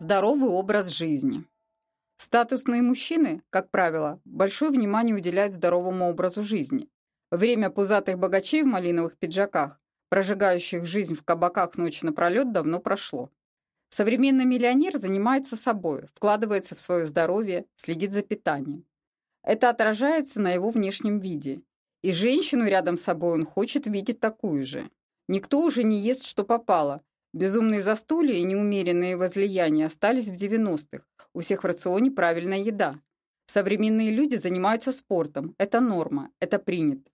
Здоровый образ жизни. Статусные мужчины, как правило, большое внимание уделяют здоровому образу жизни. Время пузатых богачей в малиновых пиджаках, прожигающих жизнь в кабаках ночь напролет, давно прошло. Современный миллионер занимается собой, вкладывается в свое здоровье, следит за питанием. Это отражается на его внешнем виде. И женщину рядом с собой он хочет видеть такую же. Никто уже не ест, что попало. Безумные застолья и неумеренные возлияния остались в 90-х. У всех в рационе правильная еда. Современные люди занимаются спортом. Это норма, это принято.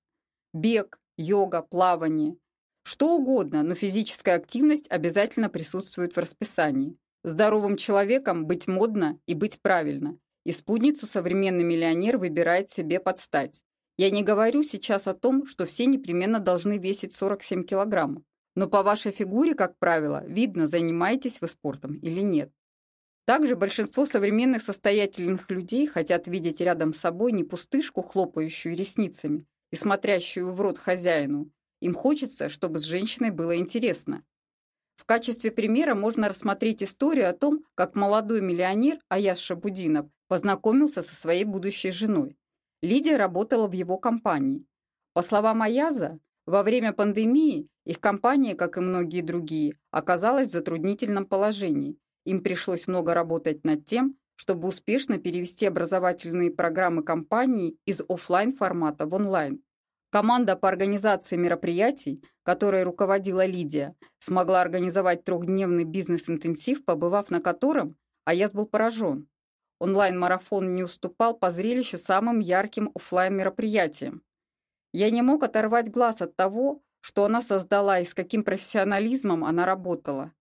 Бег, йога, плавание. Что угодно, но физическая активность обязательно присутствует в расписании. Здоровым человеком быть модно и быть правильно. И спутницу современный миллионер выбирает себе под стать. Я не говорю сейчас о том, что все непременно должны весить 47 килограммов. Но по вашей фигуре, как правило, видно, занимаетесь вы спортом или нет. Также большинство современных состоятельных людей хотят видеть рядом с собой не пустышку, хлопающую ресницами и смотрящую в рот хозяину. Им хочется, чтобы с женщиной было интересно. В качестве примера можно рассмотреть историю о том, как молодой миллионер Аяс Шабудинов познакомился со своей будущей женой. Лидия работала в его компании. По словам Аяза, во время пандемии их компания, как и многие другие, оказалась в затруднительном положении. Им пришлось много работать над тем, чтобы успешно перевести образовательные программы компании из офлайн формата в онлайн. Команда по организации мероприятий, которой руководила Лидия, смогла организовать трехдневный бизнес-интенсив, побывав на котором Аяз был поражен. Онлайн-марафон не уступал по зрелищу самым ярким офлайн мероприятиям. Я не мог оторвать глаз от того, что она создала и с каким профессионализмом она работала.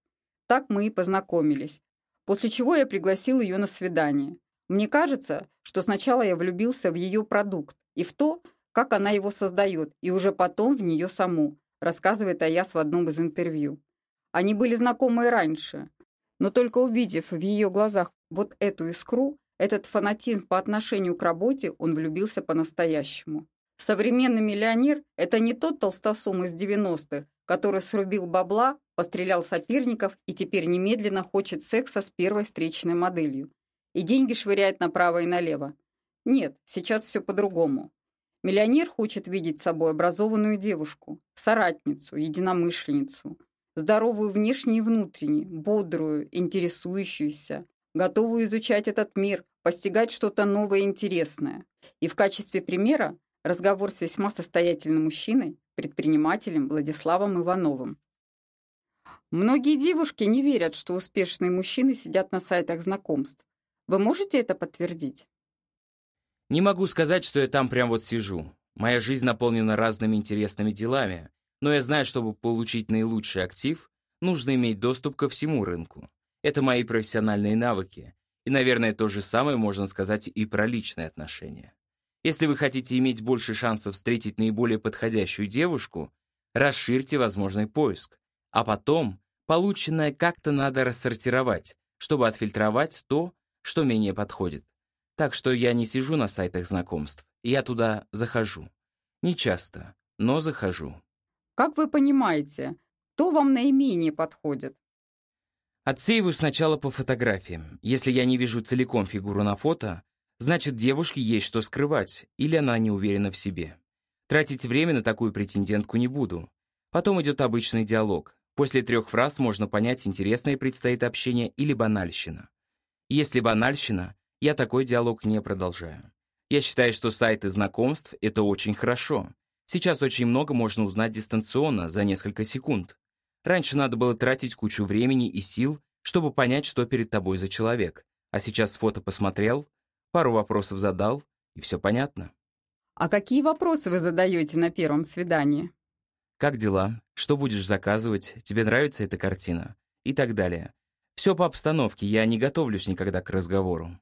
Так мы и познакомились. После чего я пригласил ее на свидание. Мне кажется, что сначала я влюбился в ее продукт и в то, как она его создает, и уже потом в нее саму, рассказывает Аяс в одном из интервью. Они были знакомы и раньше, но только увидев в ее глазах вот эту искру, этот фанатизм по отношению к работе, он влюбился по-настоящему. Современный миллионер – это не тот толстосум из 90-х, который срубил бабла, пострелял соперников и теперь немедленно хочет секса с первой встречной моделью. И деньги швыряет направо и налево. Нет, сейчас все по-другому. Миллионер хочет видеть собой образованную девушку, соратницу, единомышленницу, здоровую внешне и внутренне, бодрую, интересующуюся, готовую изучать этот мир, постигать что-то новое и интересное. И в качестве примера разговор с весьма состоятельным мужчиной, предпринимателем Владиславом Ивановым. Многие девушки не верят, что успешные мужчины сидят на сайтах знакомств. Вы можете это подтвердить? Не могу сказать, что я там прям вот сижу. Моя жизнь наполнена разными интересными делами, но я знаю, чтобы получить наилучший актив, нужно иметь доступ ко всему рынку. Это мои профессиональные навыки. И, наверное, то же самое можно сказать и про личные отношения. Если вы хотите иметь больше шансов встретить наиболее подходящую девушку, расширьте возможный поиск. А потом полученное как-то надо рассортировать, чтобы отфильтровать то, что менее подходит. Так что я не сижу на сайтах знакомств, я туда захожу. Не часто, но захожу. Как вы понимаете, кто вам наименее подходит? Отсеиваю сначала по фотографиям. Если я не вижу целиком фигуру на фото, Значит, девушке есть что скрывать, или она не уверена в себе. Тратить время на такую претендентку не буду. Потом идет обычный диалог. После трех фраз можно понять, интересное предстоит общение или банальщина. Если банальщина, я такой диалог не продолжаю. Я считаю, что сайты знакомств — это очень хорошо. Сейчас очень много можно узнать дистанционно, за несколько секунд. Раньше надо было тратить кучу времени и сил, чтобы понять, что перед тобой за человек. А сейчас фото посмотрел, Пару вопросов задал, и все понятно. А какие вопросы вы задаете на первом свидании? Как дела? Что будешь заказывать? Тебе нравится эта картина? И так далее. Все по обстановке, я не готовлюсь никогда к разговору.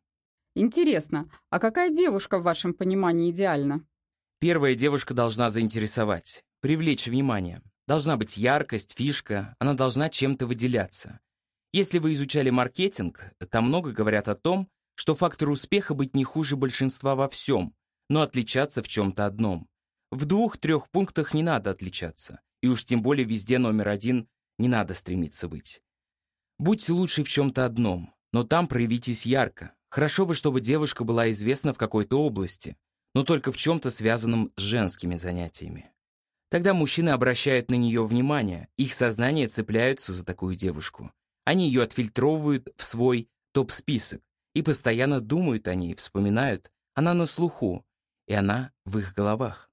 Интересно, а какая девушка в вашем понимании идеальна? Первая девушка должна заинтересовать, привлечь внимание. Должна быть яркость, фишка, она должна чем-то выделяться. Если вы изучали маркетинг, там много говорят о том, что фактор успеха быть не хуже большинства во всем, но отличаться в чем-то одном. В двух-трех пунктах не надо отличаться, и уж тем более везде номер один не надо стремиться быть. Будьте лучше в чем-то одном. Но там проявитесь ярко. Хорошо бы, чтобы девушка была известна в какой-то области, но только в чем-то связанном с женскими занятиями. Тогда мужчины обращают на нее внимание, их сознание цепляются за такую девушку. Они ее отфильтровывают в свой топ-список и постоянно думают о ней, вспоминают. Она на слуху, и она в их головах.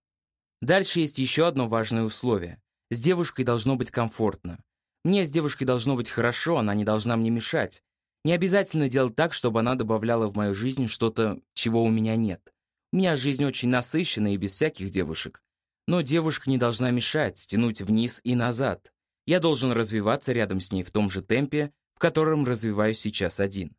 Дальше есть еще одно важное условие. С девушкой должно быть комфортно. Мне с девушкой должно быть хорошо, она не должна мне мешать. Не обязательно делать так, чтобы она добавляла в мою жизнь что-то, чего у меня нет. У меня жизнь очень насыщенная и без всяких девушек. Но девушка не должна мешать, тянуть вниз и назад. Я должен развиваться рядом с ней в том же темпе, в котором развиваюсь сейчас один.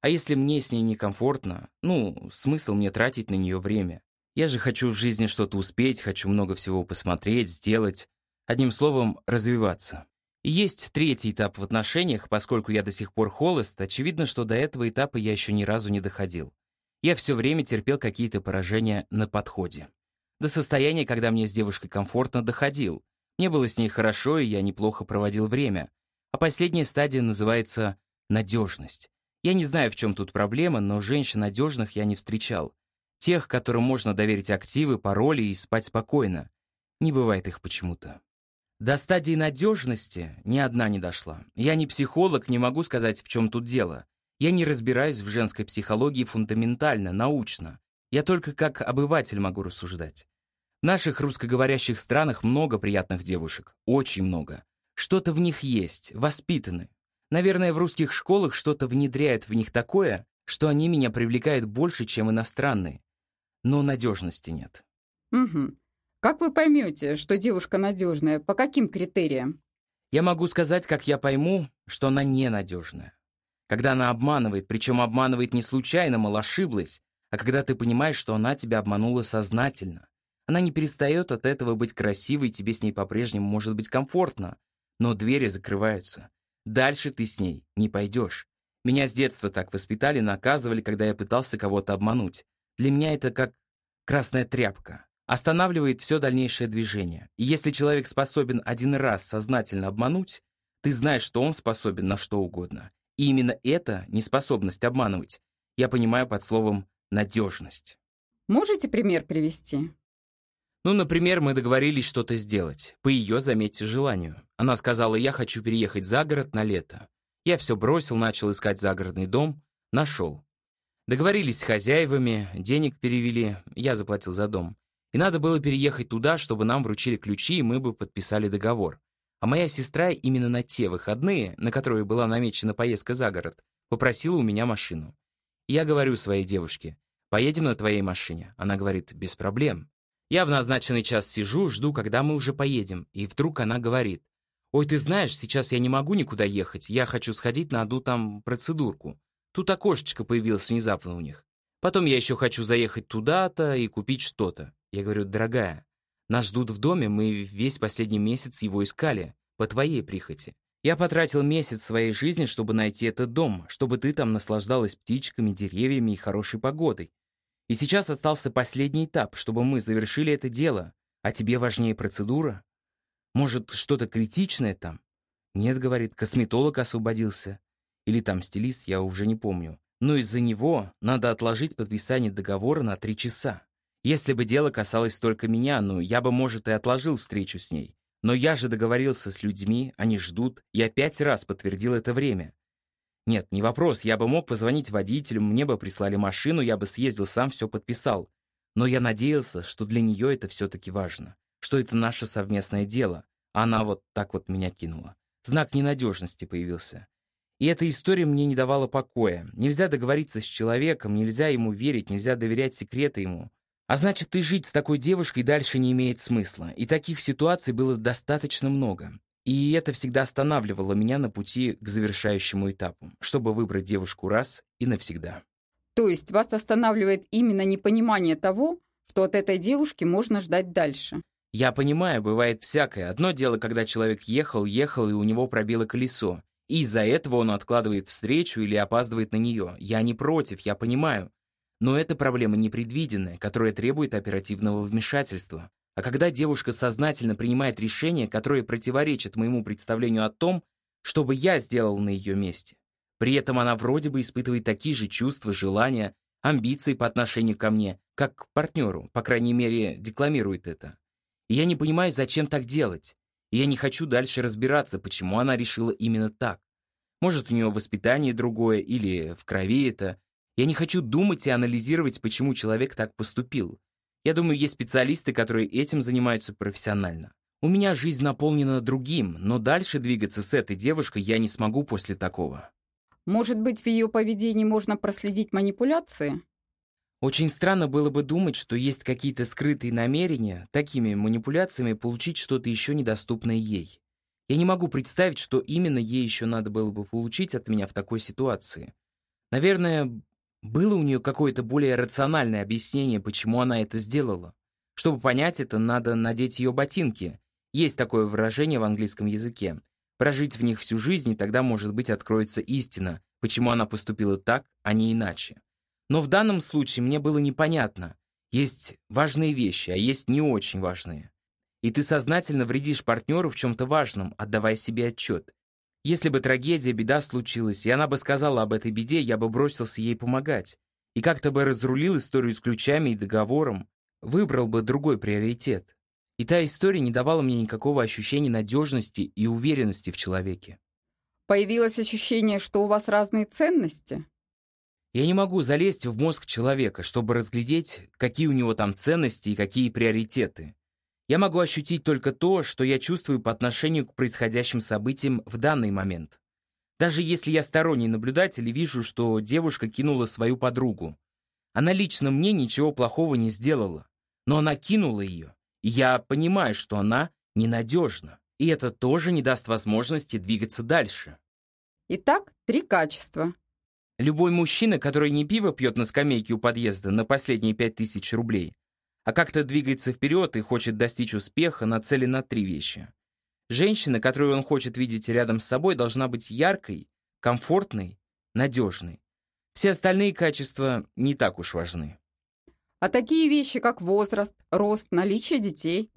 А если мне с ней некомфортно, ну, смысл мне тратить на нее время? Я же хочу в жизни что-то успеть, хочу много всего посмотреть, сделать. Одним словом, развиваться. И есть третий этап в отношениях, поскольку я до сих пор холост, очевидно, что до этого этапа я еще ни разу не доходил. Я все время терпел какие-то поражения на подходе. До состояния, когда мне с девушкой комфортно доходил. Мне было с ней хорошо, и я неплохо проводил время. А последняя стадия называется надежность. Я не знаю, в чем тут проблема, но женщин надежных я не встречал. Тех, которым можно доверить активы, пароли и спать спокойно. Не бывает их почему-то. До стадии надежности ни одна не дошла. Я не психолог, не могу сказать, в чем тут дело. Я не разбираюсь в женской психологии фундаментально, научно. Я только как обыватель могу рассуждать. В наших русскоговорящих странах много приятных девушек. Очень много. Что-то в них есть, воспитаны. Наверное, в русских школах что-то внедряет в них такое, что они меня привлекают больше, чем иностранные но надежности нет. Угу. Как вы поймете, что девушка надежная? По каким критериям? Я могу сказать, как я пойму, что она ненадежная. Когда она обманывает, причем обманывает не случайно, мол, ошиблась, а когда ты понимаешь, что она тебя обманула сознательно. Она не перестает от этого быть красивой, тебе с ней по-прежнему может быть комфортно, но двери закрываются. Дальше ты с ней не пойдешь. Меня с детства так воспитали, наказывали, когда я пытался кого-то обмануть. Для меня это как красная тряпка. Останавливает все дальнейшее движение. И если человек способен один раз сознательно обмануть, ты знаешь, что он способен на что угодно. И именно это неспособность обманывать я понимаю под словом «надежность». Можете пример привести? Ну, например, мы договорились что-то сделать. По ее, заметьте, желанию. Она сказала, я хочу переехать за город на лето. Я все бросил, начал искать загородный дом. Нашел. Договорились с хозяевами, денег перевели, я заплатил за дом. И надо было переехать туда, чтобы нам вручили ключи, и мы бы подписали договор. А моя сестра именно на те выходные, на которые была намечена поездка за город, попросила у меня машину. Я говорю своей девушке, поедем на твоей машине. Она говорит, без проблем. Я в назначенный час сижу, жду, когда мы уже поедем, и вдруг она говорит, «Ой, ты знаешь, сейчас я не могу никуда ехать, я хочу сходить на одну там процедурку». Тут окошечко появилось внезапно у них. Потом я еще хочу заехать туда-то и купить что-то. Я говорю, дорогая, нас ждут в доме, мы весь последний месяц его искали, по твоей прихоти. Я потратил месяц своей жизни, чтобы найти этот дом, чтобы ты там наслаждалась птичками, деревьями и хорошей погодой. И сейчас остался последний этап, чтобы мы завершили это дело. А тебе важнее процедура? Может, что-то критичное там? Нет, говорит, косметолог освободился. Или там стилист, я уже не помню. Но из-за него надо отложить подписание договора на три часа. Если бы дело касалось только меня, ну, я бы, может, и отложил встречу с ней. Но я же договорился с людьми, они ждут, я пять раз подтвердил это время. Нет, не вопрос, я бы мог позвонить водителю, мне бы прислали машину, я бы съездил сам, все подписал. Но я надеялся, что для нее это все-таки важно, что это наше совместное дело, она вот так вот меня кинула. Знак ненадежности появился. И эта история мне не давала покоя. Нельзя договориться с человеком, нельзя ему верить, нельзя доверять секреты ему. А значит, и жить с такой девушкой дальше не имеет смысла. И таких ситуаций было достаточно много. И это всегда останавливало меня на пути к завершающему этапу, чтобы выбрать девушку раз и навсегда. То есть вас останавливает именно непонимание того, что от этой девушки можно ждать дальше? Я понимаю, бывает всякое. Одно дело, когда человек ехал, ехал, и у него пробило колесо. И из-за этого он откладывает встречу или опаздывает на нее. Я не против, я понимаю. Но это проблема непредвиденная, которая требует оперативного вмешательства. А когда девушка сознательно принимает решение, которое противоречит моему представлению о том, что бы я сделал на ее месте, При этом она вроде бы испытывает такие же чувства, желания, амбиции по отношению ко мне, как к партнеру, по крайней мере, декламирует это. И я не понимаю, зачем так делать. И я не хочу дальше разбираться, почему она решила именно так. Может, у нее воспитание другое или в крови это. Я не хочу думать и анализировать, почему человек так поступил. Я думаю, есть специалисты, которые этим занимаются профессионально. У меня жизнь наполнена другим, но дальше двигаться с этой девушкой я не смогу после такого. Может быть, в ее поведении можно проследить манипуляции? Очень странно было бы думать, что есть какие-то скрытые намерения такими манипуляциями получить что-то еще недоступное ей. Я не могу представить, что именно ей еще надо было бы получить от меня в такой ситуации. Наверное, было у нее какое-то более рациональное объяснение, почему она это сделала. Чтобы понять это, надо надеть ее ботинки. Есть такое выражение в английском языке. Прожить в них всю жизнь, и тогда, может быть, откроется истина, почему она поступила так, а не иначе. Но в данном случае мне было непонятно. Есть важные вещи, а есть не очень важные. И ты сознательно вредишь партнеру в чем-то важном, отдавая себе отчет. Если бы трагедия, беда случилась, и она бы сказала об этой беде, я бы бросился ей помогать. И как-то бы разрулил историю с ключами и договором, выбрал бы другой приоритет. И та история не давала мне никакого ощущения надежности и уверенности в человеке. Появилось ощущение, что у вас разные ценности? Я не могу залезть в мозг человека, чтобы разглядеть, какие у него там ценности и какие приоритеты. Я могу ощутить только то, что я чувствую по отношению к происходящим событиям в данный момент. Даже если я сторонний наблюдатель и вижу, что девушка кинула свою подругу. Она лично мне ничего плохого не сделала, но она кинула ее, и я понимаю, что она ненадежна, и это тоже не даст возможности двигаться дальше. Итак, три качества. Любой мужчина, который не пиво пьет на скамейке у подъезда на последние пять тысяч рублей, а как-то двигается вперед и хочет достичь успеха, нацелен на три вещи. Женщина, которую он хочет видеть рядом с собой, должна быть яркой, комфортной, надежной. Все остальные качества не так уж важны. А такие вещи, как возраст, рост, наличие детей?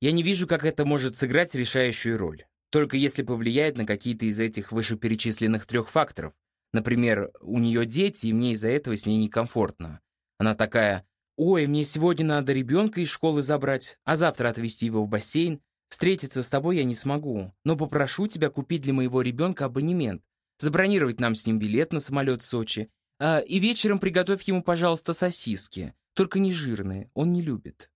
Я не вижу, как это может сыграть решающую роль. Только если повлияет на какие-то из этих вышеперечисленных трех факторов, Например, у нее дети, и мне из-за этого с ней некомфортно. Она такая, «Ой, мне сегодня надо ребенка из школы забрать, а завтра отвезти его в бассейн. Встретиться с тобой я не смогу, но попрошу тебя купить для моего ребенка абонемент, забронировать нам с ним билет на самолет в Сочи, а, и вечером приготовь ему, пожалуйста, сосиски, только не жирные, он не любит».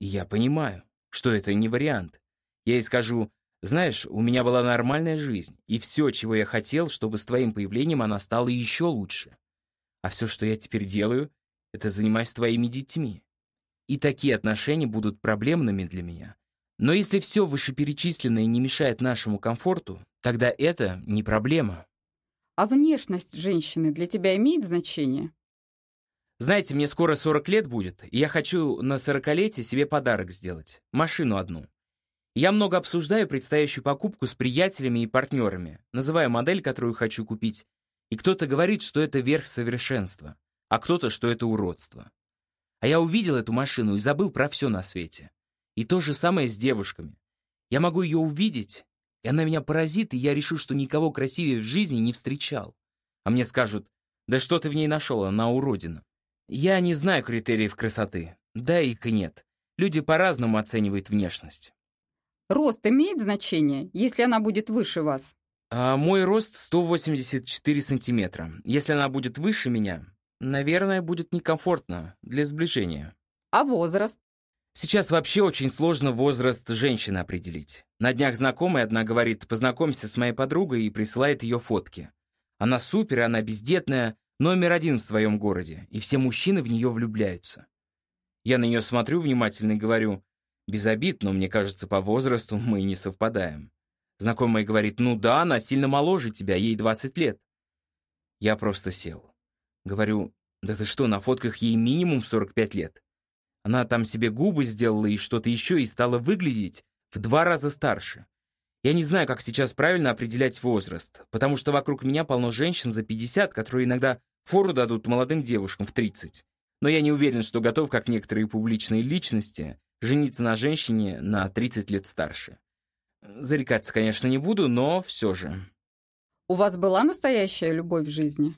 Я понимаю, что это не вариант. Я ей скажу, знаешь, у меня была нормальная жизнь, и все, чего я хотел, чтобы с твоим появлением она стала еще лучше. А все, что я теперь делаю, это занимаюсь твоими детьми. И такие отношения будут проблемными для меня. Но если все вышеперечисленное не мешает нашему комфорту, тогда это не проблема. А внешность женщины для тебя имеет значение? Знаете, мне скоро 40 лет будет, и я хочу на 40-летие себе подарок сделать. Машину одну. Я много обсуждаю предстоящую покупку с приятелями и партнерами, называю модель, которую хочу купить, и кто-то говорит, что это верх совершенства, а кто-то, что это уродство. А я увидел эту машину и забыл про все на свете. И то же самое с девушками. Я могу ее увидеть, и она меня поразит, и я решу, что никого красивее в жизни не встречал. А мне скажут, да что ты в ней нашел, она уродина. Я не знаю критериев красоты. Да их нет. Люди по-разному оценивают внешность. Рост имеет значение, если она будет выше вас? А мой рост 184 сантиметра. Если она будет выше меня, наверное, будет некомфортно для сближения. А возраст? Сейчас вообще очень сложно возраст женщины определить. На днях знакомая одна говорит, познакомься с моей подругой и присылает ее фотки. Она супер, она бездетная, номер один в своем городе, и все мужчины в нее влюбляются. Я на нее смотрю внимательно и говорю, без обид, но мне кажется, по возрасту мы не совпадаем. Знакомая говорит, ну да, она сильно моложе тебя, ей 20 лет. Я просто сел. Говорю, да ты что, на фотках ей минимум 45 лет. Она там себе губы сделала и что-то еще, и стала выглядеть в два раза старше. Я не знаю, как сейчас правильно определять возраст, потому что вокруг меня полно женщин за 50, которые иногда фору дадут молодым девушкам в 30. Но я не уверен, что готов, как некоторые публичные личности, жениться на женщине на 30 лет старше. Зарекаться, конечно, не буду, но все же. У вас была настоящая любовь в жизни?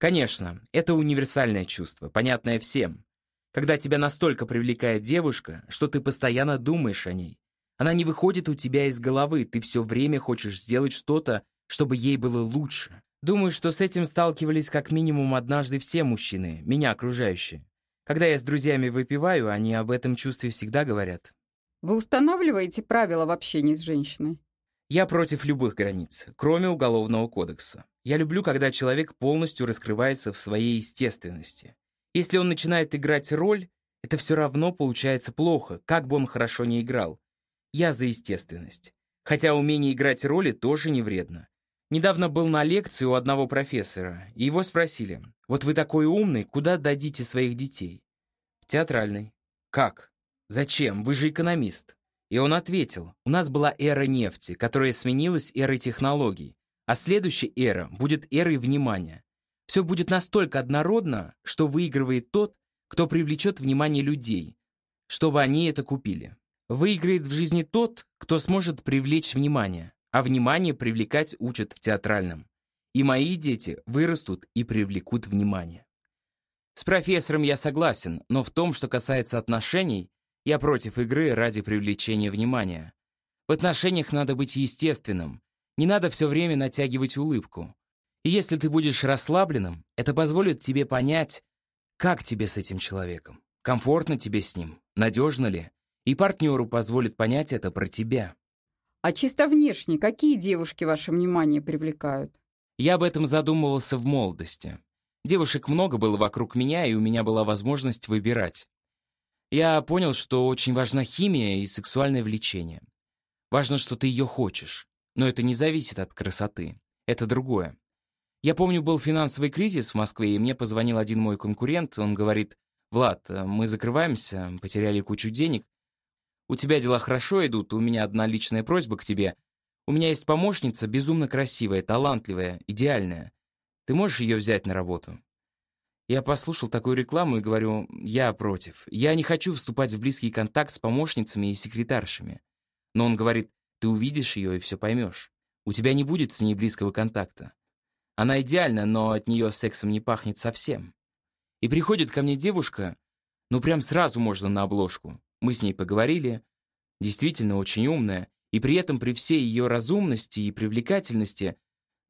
Конечно, это универсальное чувство, понятное всем. Когда тебя настолько привлекает девушка, что ты постоянно думаешь о ней. Она не выходит у тебя из головы, ты все время хочешь сделать что-то, чтобы ей было лучше. Думаю, что с этим сталкивались как минимум однажды все мужчины, меня окружающие. Когда я с друзьями выпиваю, они об этом чувстве всегда говорят. Вы устанавливаете правила в общении с женщиной? Я против любых границ, кроме Уголовного кодекса. Я люблю, когда человек полностью раскрывается в своей естественности. Если он начинает играть роль, это все равно получается плохо, как бы он хорошо не играл. Я за естественность. Хотя умение играть роли тоже не вредно. Недавно был на лекции у одного профессора, и его спросили, «Вот вы такой умный, куда дадите своих детей?» «В театральный». «Как? Зачем? Вы же экономист». И он ответил, у нас была эра нефти, которая сменилась эрой технологий, а следующая эра будет эрой внимания. Все будет настолько однородно, что выигрывает тот, кто привлечет внимание людей, чтобы они это купили. Выиграет в жизни тот, кто сможет привлечь внимание, а внимание привлекать учат в театральном. И мои дети вырастут и привлекут внимание. С профессором я согласен, но в том, что касается отношений, я против игры ради привлечения внимания. В отношениях надо быть естественным. Не надо все время натягивать улыбку. И если ты будешь расслабленным, это позволит тебе понять, как тебе с этим человеком, комфортно тебе с ним, надежно ли, и партнеру позволит понять это про тебя. А чисто внешне, какие девушки ваше внимание привлекают? Я об этом задумывался в молодости. Девушек много было вокруг меня, и у меня была возможность выбирать. Я понял, что очень важна химия и сексуальное влечение. Важно, что ты ее хочешь. Но это не зависит от красоты. Это другое. Я помню, был финансовый кризис в Москве, и мне позвонил один мой конкурент. Он говорит, «Влад, мы закрываемся, потеряли кучу денег. У тебя дела хорошо идут, у меня одна личная просьба к тебе. У меня есть помощница, безумно красивая, талантливая, идеальная. Ты можешь ее взять на работу?» Я послушал такую рекламу и говорю, я против. Я не хочу вступать в близкий контакт с помощницами и секретаршами. Но он говорит, ты увидишь ее и все поймешь. У тебя не будет с ней близкого контакта. Она идеальна, но от нее сексом не пахнет совсем. И приходит ко мне девушка, ну прям сразу можно на обложку. Мы с ней поговорили, действительно очень умная, и при этом при всей ее разумности и привлекательности,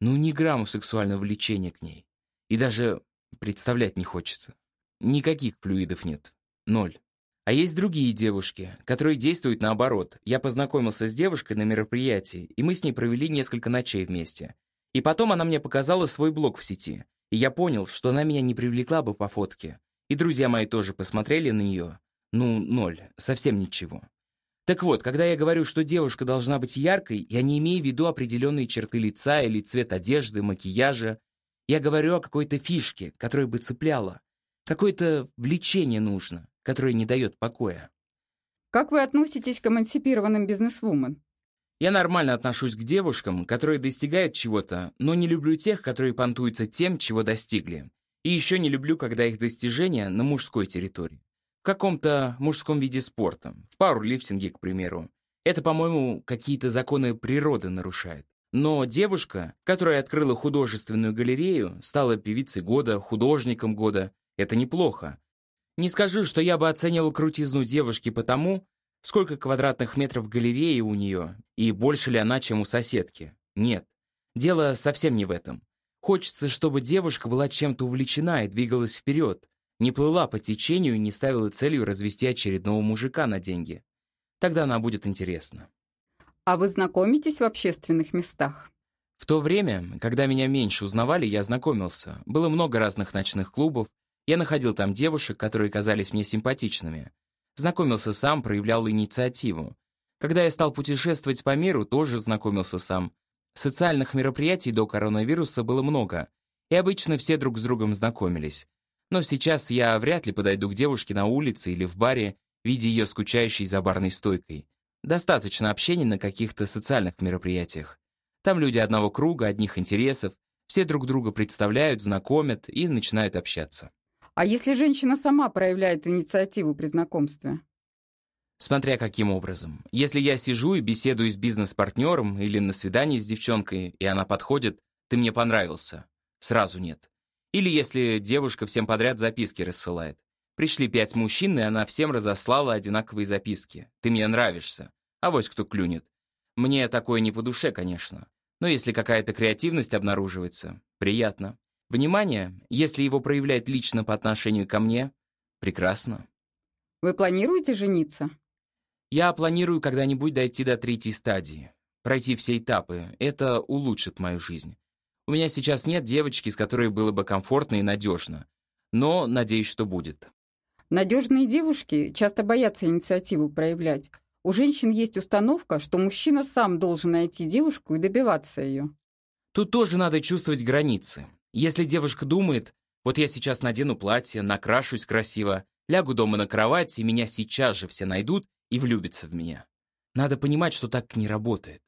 ну ни грамма сексуального влечения к ней. И даже Представлять не хочется. Никаких флюидов нет. Ноль. А есть другие девушки, которые действуют наоборот. Я познакомился с девушкой на мероприятии, и мы с ней провели несколько ночей вместе. И потом она мне показала свой блог в сети. И я понял, что она меня не привлекла бы по фотке. И друзья мои тоже посмотрели на нее. Ну, ноль. Совсем ничего. Так вот, когда я говорю, что девушка должна быть яркой, я не имею в виду определенные черты лица или цвет одежды, макияжа. Я говорю о какой-то фишке, которая бы цепляла. Какое-то влечение нужно, которое не дает покоя. Как вы относитесь к эмансипированным бизнесвумен? Я нормально отношусь к девушкам, которые достигают чего-то, но не люблю тех, которые понтуются тем, чего достигли. И еще не люблю, когда их достижения на мужской территории. В каком-то мужском виде спорта, в пауэрлифтинге, к примеру. Это, по-моему, какие-то законы природы нарушает. Но девушка, которая открыла художественную галерею, стала певицей года, художником года. Это неплохо. Не скажу, что я бы оценивал крутизну девушки по тому, сколько квадратных метров галереи у нее, и больше ли она, чем у соседки. Нет. Дело совсем не в этом. Хочется, чтобы девушка была чем-то увлечена и двигалась вперед, не плыла по течению и не ставила целью развести очередного мужика на деньги. Тогда она будет интересна. А вы знакомитесь в общественных местах? В то время, когда меня меньше узнавали, я знакомился. Было много разных ночных клубов. Я находил там девушек, которые казались мне симпатичными. Знакомился сам, проявлял инициативу. Когда я стал путешествовать по миру, тоже знакомился сам. Социальных мероприятий до коронавируса было много, и обычно все друг с другом знакомились. Но сейчас я вряд ли подойду к девушке на улице или в баре, видя ее скучающей за барной стойкой. Достаточно общения на каких-то социальных мероприятиях. Там люди одного круга, одних интересов, все друг друга представляют, знакомят и начинают общаться. А если женщина сама проявляет инициативу при знакомстве? Смотря каким образом. Если я сижу и беседую с бизнес-партнером или на свидании с девчонкой, и она подходит, ты мне понравился. Сразу нет. Или если девушка всем подряд записки рассылает. Пришли пять мужчин, и она всем разослала одинаковые записки. Ты мне нравишься. А вось кто клюнет. Мне такое не по душе, конечно. Но если какая-то креативность обнаруживается, приятно. Внимание, если его проявляет лично по отношению ко мне, прекрасно. Вы планируете жениться? Я планирую когда-нибудь дойти до третьей стадии. Пройти все этапы. Это улучшит мою жизнь. У меня сейчас нет девочки, с которой было бы комфортно и надежно. Но надеюсь, что будет. Надежные девушки часто боятся инициативу проявлять. У женщин есть установка, что мужчина сам должен найти девушку и добиваться ее. Тут тоже надо чувствовать границы. Если девушка думает, вот я сейчас надену платье, накрашусь красиво, лягу дома на кровать, и меня сейчас же все найдут и влюбятся в меня. Надо понимать, что так не работает.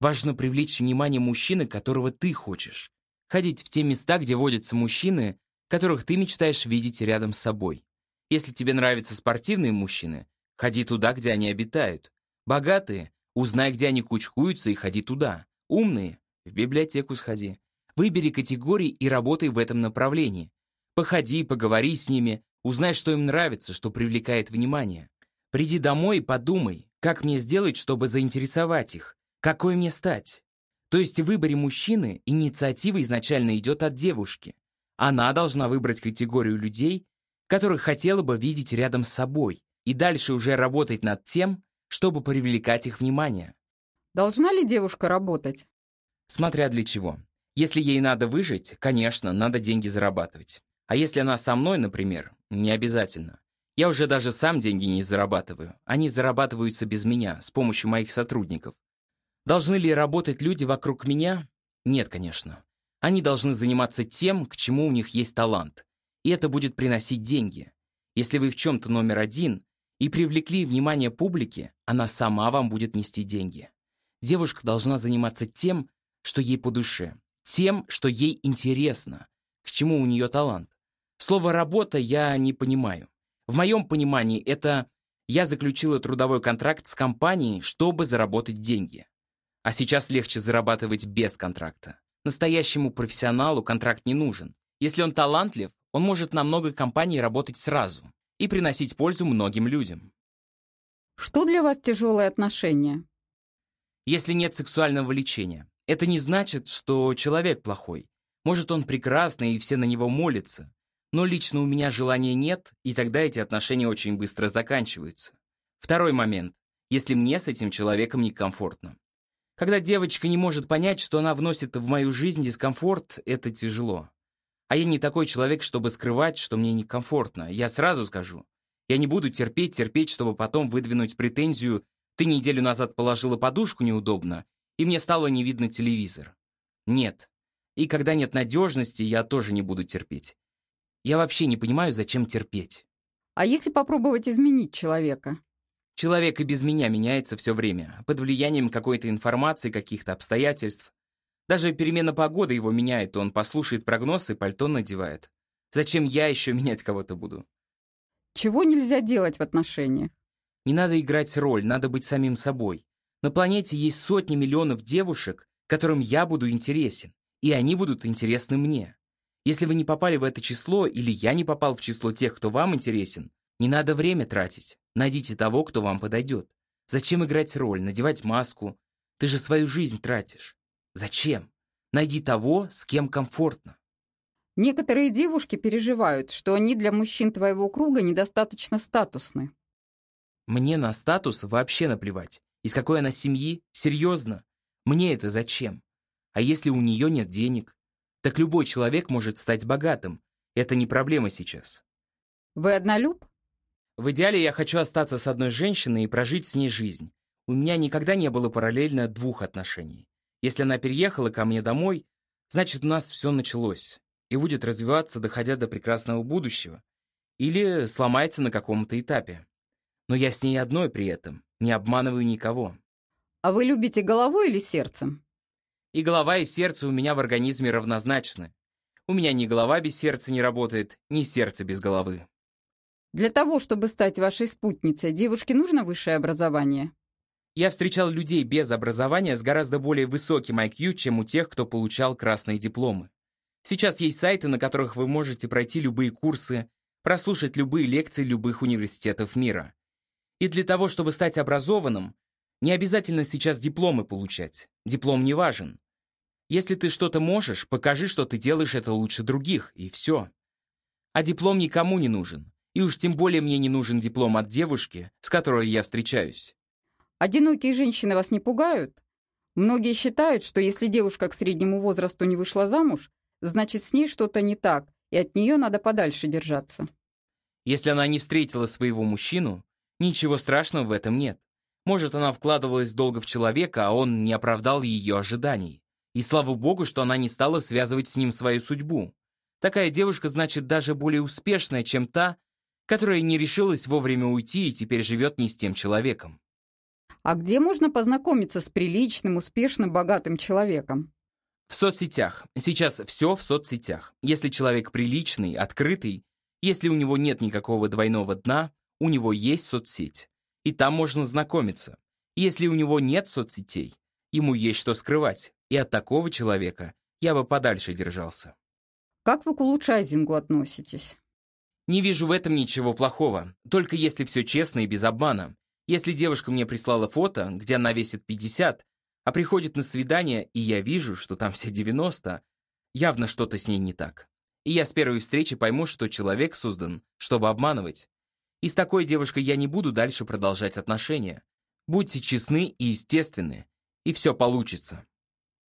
Важно привлечь внимание мужчины, которого ты хочешь. Ходить в те места, где водятся мужчины, которых ты мечтаешь видеть рядом с собой. Если тебе нравятся спортивные мужчины, ходи туда, где они обитают. Богатые, узнай, где они кучкуются, и ходи туда. Умные, в библиотеку сходи. Выбери категории и работай в этом направлении. Походи, поговори с ними, узнай, что им нравится, что привлекает внимание. Приди домой и подумай, как мне сделать, чтобы заинтересовать их, какой мне стать. То есть в выборе мужчины инициатива изначально идет от девушки. Она должна выбрать категорию людей, которых хотела бы видеть рядом с собой, и дальше уже работать над тем, чтобы привлекать их внимание. Должна ли девушка работать? Смотря для чего. Если ей надо выжить, конечно, надо деньги зарабатывать. А если она со мной, например, не обязательно. Я уже даже сам деньги не зарабатываю. Они зарабатываются без меня, с помощью моих сотрудников. Должны ли работать люди вокруг меня? Нет, конечно. Они должны заниматься тем, к чему у них есть талант. И это будет приносить деньги. Если вы в чем-то номер один и привлекли внимание публики, она сама вам будет нести деньги. Девушка должна заниматься тем, что ей по душе, тем, что ей интересно, к чему у нее талант. Слово «работа» я не понимаю. В моем понимании это я заключила трудовой контракт с компанией, чтобы заработать деньги. А сейчас легче зарабатывать без контракта. Настоящему профессионалу контракт не нужен. Если он талантлив, он может на много компаний работать сразу и приносить пользу многим людям. Что для вас тяжелые отношения? Если нет сексуального влечения, это не значит, что человек плохой. Может, он прекрасный, и все на него молятся. Но лично у меня желания нет, и тогда эти отношения очень быстро заканчиваются. Второй момент. Если мне с этим человеком некомфортно. Когда девочка не может понять, что она вносит в мою жизнь дискомфорт, это тяжело. А я не такой человек, чтобы скрывать, что мне некомфортно. Я сразу скажу. Я не буду терпеть, терпеть, чтобы потом выдвинуть претензию «ты неделю назад положила подушку неудобно, и мне стало не видно телевизор». Нет. И когда нет надежности, я тоже не буду терпеть. Я вообще не понимаю, зачем терпеть. А если попробовать изменить человека? Человек и без меня меняется все время, под влиянием какой-то информации, каких-то обстоятельств. Даже перемена погоды его меняет, он послушает прогноз и пальто надевает. Зачем я еще менять кого-то буду? Чего нельзя делать в отношениях? Не надо играть роль, надо быть самим собой. На планете есть сотни миллионов девушек, которым я буду интересен, и они будут интересны мне. Если вы не попали в это число, или я не попал в число тех, кто вам интересен, не надо время тратить. Найдите того, кто вам подойдет. Зачем играть роль, надевать маску? Ты же свою жизнь тратишь. Зачем? Найди того, с кем комфортно. Некоторые девушки переживают, что они для мужчин твоего круга недостаточно статусны. Мне на статус вообще наплевать. Из какой она семьи? Серьезно? Мне это зачем? А если у нее нет денег? Так любой человек может стать богатым. Это не проблема сейчас. Вы однолюб? В идеале я хочу остаться с одной женщиной и прожить с ней жизнь. У меня никогда не было параллельно двух отношений. Если она переехала ко мне домой, значит, у нас все началось и будет развиваться, доходя до прекрасного будущего. Или сломается на каком-то этапе. Но я с ней одной при этом, не обманываю никого. А вы любите головой или сердцем? И голова, и сердце у меня в организме равнозначны. У меня ни голова без сердца не работает, ни сердце без головы. Для того, чтобы стать вашей спутницей, девушке нужно высшее образование? Я встречал людей без образования с гораздо более высоким IQ, чем у тех, кто получал красные дипломы. Сейчас есть сайты, на которых вы можете пройти любые курсы, прослушать любые лекции любых университетов мира. И для того, чтобы стать образованным, не обязательно сейчас дипломы получать. Диплом не важен. Если ты что-то можешь, покажи, что ты делаешь это лучше других, и все. А диплом никому не нужен. И уж тем более мне не нужен диплом от девушки, с которой я встречаюсь. Одинокие женщины вас не пугают? Многие считают, что если девушка к среднему возрасту не вышла замуж, значит, с ней что-то не так, и от нее надо подальше держаться. Если она не встретила своего мужчину, ничего страшного в этом нет. Может, она вкладывалась долго в человека, а он не оправдал ее ожиданий. И слава богу, что она не стала связывать с ним свою судьбу. Такая девушка, значит, даже более успешная, чем та, которая не решилась вовремя уйти и теперь живет не с тем человеком. А где можно познакомиться с приличным, успешным, богатым человеком? В соцсетях. Сейчас все в соцсетях. Если человек приличный, открытый, если у него нет никакого двойного дна, у него есть соцсеть. И там можно знакомиться. Если у него нет соцсетей, ему есть что скрывать. И от такого человека я бы подальше держался. Как вы к улучшайзингу относитесь? Не вижу в этом ничего плохого, только если все честно и без обмана. Если девушка мне прислала фото, где она весит 50, а приходит на свидание, и я вижу, что там все 90, явно что-то с ней не так. И я с первой встречи пойму, что человек создан, чтобы обманывать. И с такой девушкой я не буду дальше продолжать отношения. Будьте честны и естественны, и все получится.